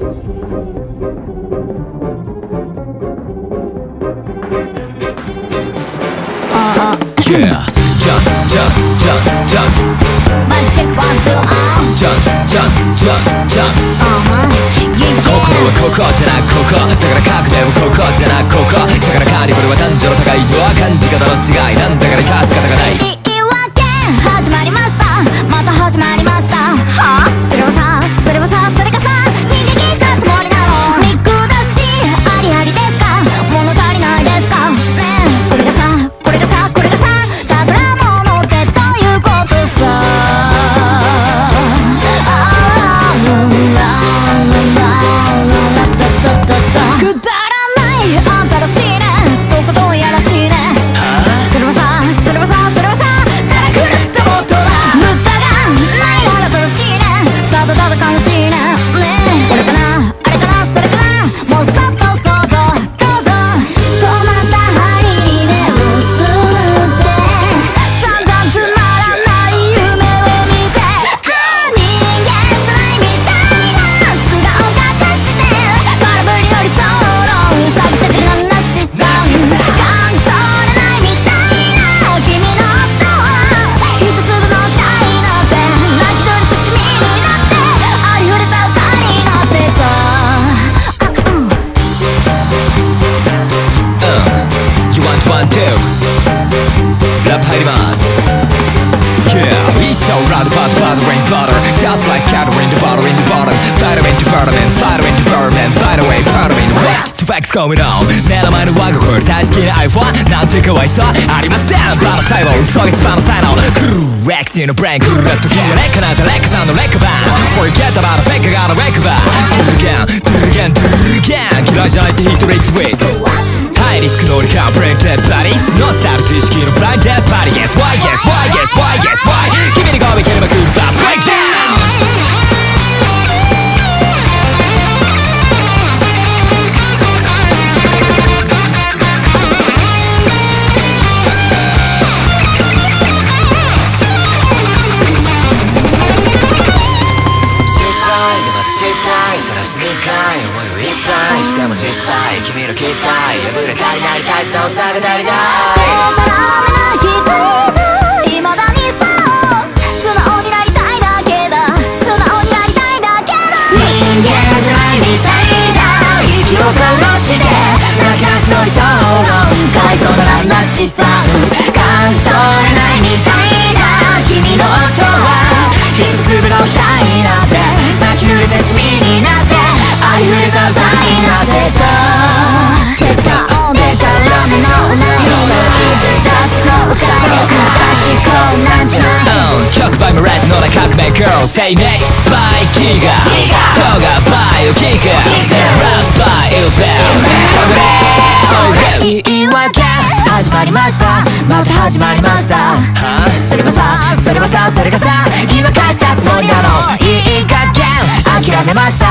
Yeah, jump, jump, jump, jump. Mic check one two on Jump, jump, jump, jump. Uh-huh Yeah 心は yeah ここじゃなくここだから革命はここじゃなくここだからカーニバルは男女の高いのは感じ方の違いなんだから致し方がないYou want one two ラップ入ります Yeah, we so loud about the butter rain butter Just like cattle in the bottle in the bottom Fighter into Birdman, fighter into Birdman By the way, powder in the what? To facts going on 目の前の我が子より大好きな iPhone なんてかわいそうありませんバの細胞嘘が一番の才能クルー X のブレインクルー時がレッカなんてレッカさんのレッカバー Forget about the fake がのレッカバー Do it again, do it again, do it again 嫌いじゃないってヒットレイトウィー ハイリスクノリカブレインデッドバディノスタル知識のブラインデッドバディ Yes, why, yes, why, yes, why, yes, why ない思いをいっぱいしても実際君の期待破れたりなりたいさを探りたりだでたらめな人だ未だにそう素直になりない人間じゃないみたいだ息を殺して泣き足の理想曲ムレッドの革命 Girl. Say me by ギガ動画 by ギガ Rap by ウペル言い訳始まりました。また始まりました。それはさそれはさそれがさ今貸したつもりなのいい加減諦めました